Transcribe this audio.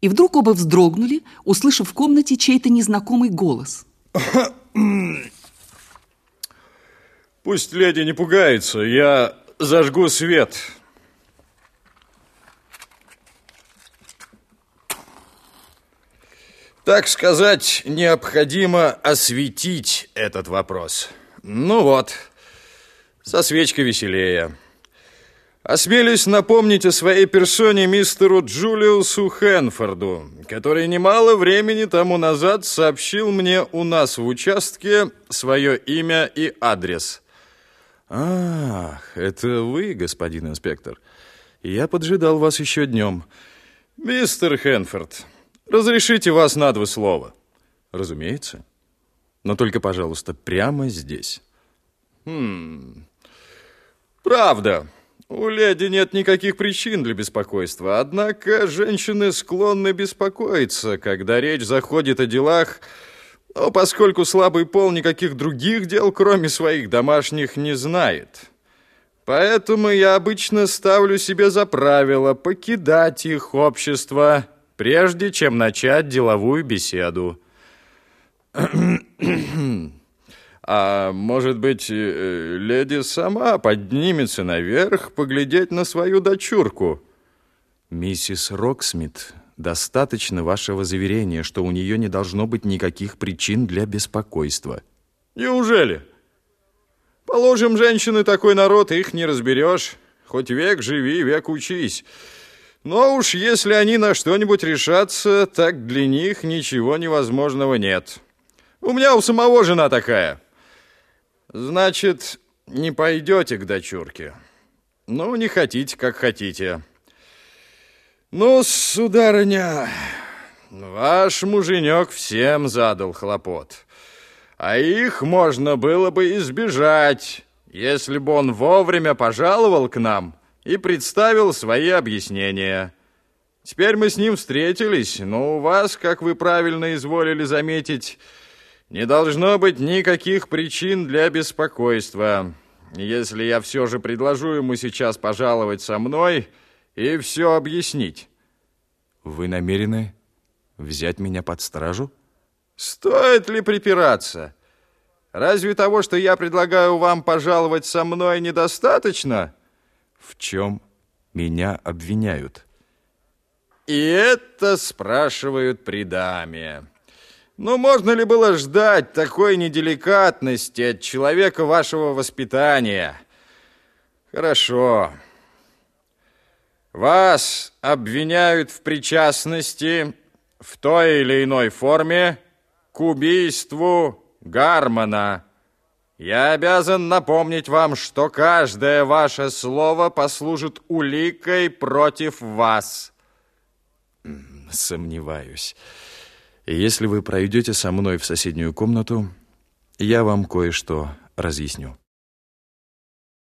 И вдруг оба вздрогнули, услышав в комнате чей-то незнакомый голос. Пусть леди не пугается, я зажгу свет. Так сказать, необходимо осветить этот вопрос. Ну вот, со свечкой веселее. Осмелюсь напомнить о своей персоне мистеру Джулиусу Хенфорду, который немало времени тому назад сообщил мне у нас в участке свое имя и адрес. Ах, это вы, господин инспектор. Я поджидал вас еще днем. Мистер Хенфорд, разрешите вас на два слова? Разумеется. Но только, пожалуйста, прямо здесь. Хм... Правда. У леди нет никаких причин для беспокойства, однако женщины склонны беспокоиться, когда речь заходит о делах, но поскольку слабый пол никаких других дел, кроме своих домашних, не знает. Поэтому я обычно ставлю себе за правило покидать их общество, прежде чем начать деловую беседу. А может быть, э, леди сама поднимется наверх поглядеть на свою дочурку? Миссис Роксмит, достаточно вашего заверения, что у нее не должно быть никаких причин для беспокойства. Неужели? Положим, женщины такой народ, их не разберешь. Хоть век живи, век учись. Но уж если они на что-нибудь решатся, так для них ничего невозможного нет. У меня у самого жена такая. Значит, не пойдете к дочурке? Ну, не хотите, как хотите. Ну, сударыня, ваш муженек всем задал хлопот. А их можно было бы избежать, если бы он вовремя пожаловал к нам и представил свои объяснения. Теперь мы с ним встретились, но у вас, как вы правильно изволили заметить, не должно быть никаких причин для беспокойства. Если я все же предложу ему сейчас пожаловать со мной и все объяснить. Вы намерены взять меня под стражу? Стоит ли припираться? Разве того, что я предлагаю вам пожаловать со мной, недостаточно? В чем меня обвиняют? И это спрашивают при даме. Ну, можно ли было ждать такой неделикатности от человека вашего воспитания? Хорошо. Вас обвиняют в причастности в той или иной форме к убийству Гармона. Я обязан напомнить вам, что каждое ваше слово послужит уликой против вас. Сомневаюсь. Если вы пройдете со мной в соседнюю комнату, я вам кое-что разъясню.